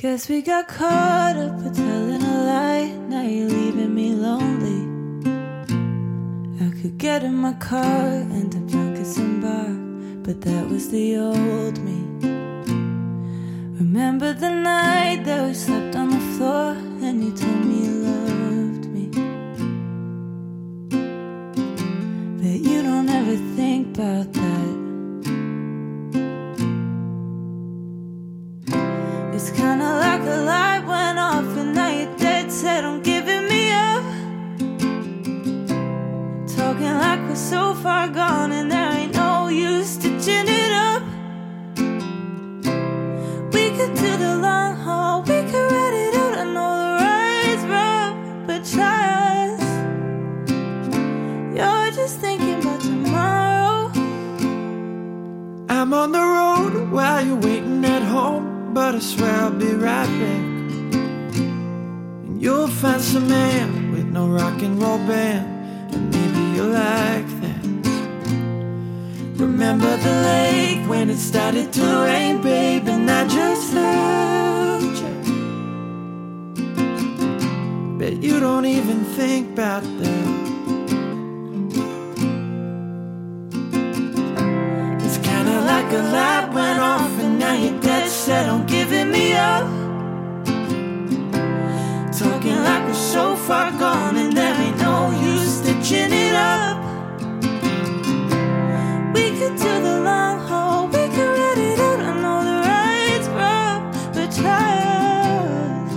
Guess we got caught up with telling a lie. Now you're leaving me lonely. I could get in my car, up drunk at some bar, but that was the old me. Remember the night that we slept on the floor and you told me you loved me. But you don't ever think about It's kinda like a light went off and now you're dead set on giving me up. Talking like we're so far gone and there ain't no use stitching it up. We could do the long haul, we could ride it out. I know the ride's rough, but try us. You're just thinking about tomorrow. I'm on the road while you're waiting but I swear I'll be right back. And you'll find some man with no rock and roll band, and maybe you'll like that. Remember the lake when it started to rain, babe, and I just loved you. Bet you don't even think about that. It's kinda like a light went off and now you're dead set on giving me up. Talking like we're so far gone and there ain't no use stitching it up. We could do the long haul, we could ride it out. I know the ride's rough, but us.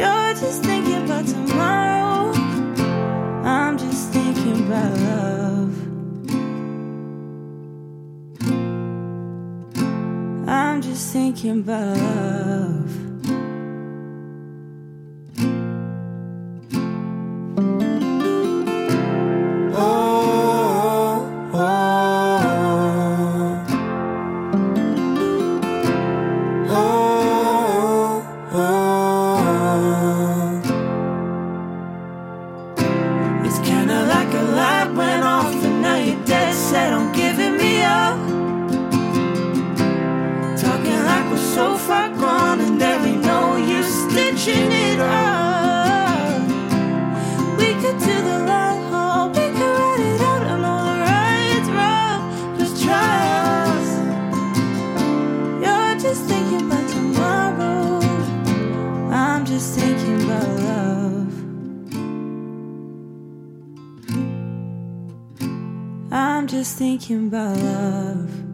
You're just thinking about tomorrow. I'm just thinking about love. I'm just thinking about. Just thinking about love. I'm just thinking about love.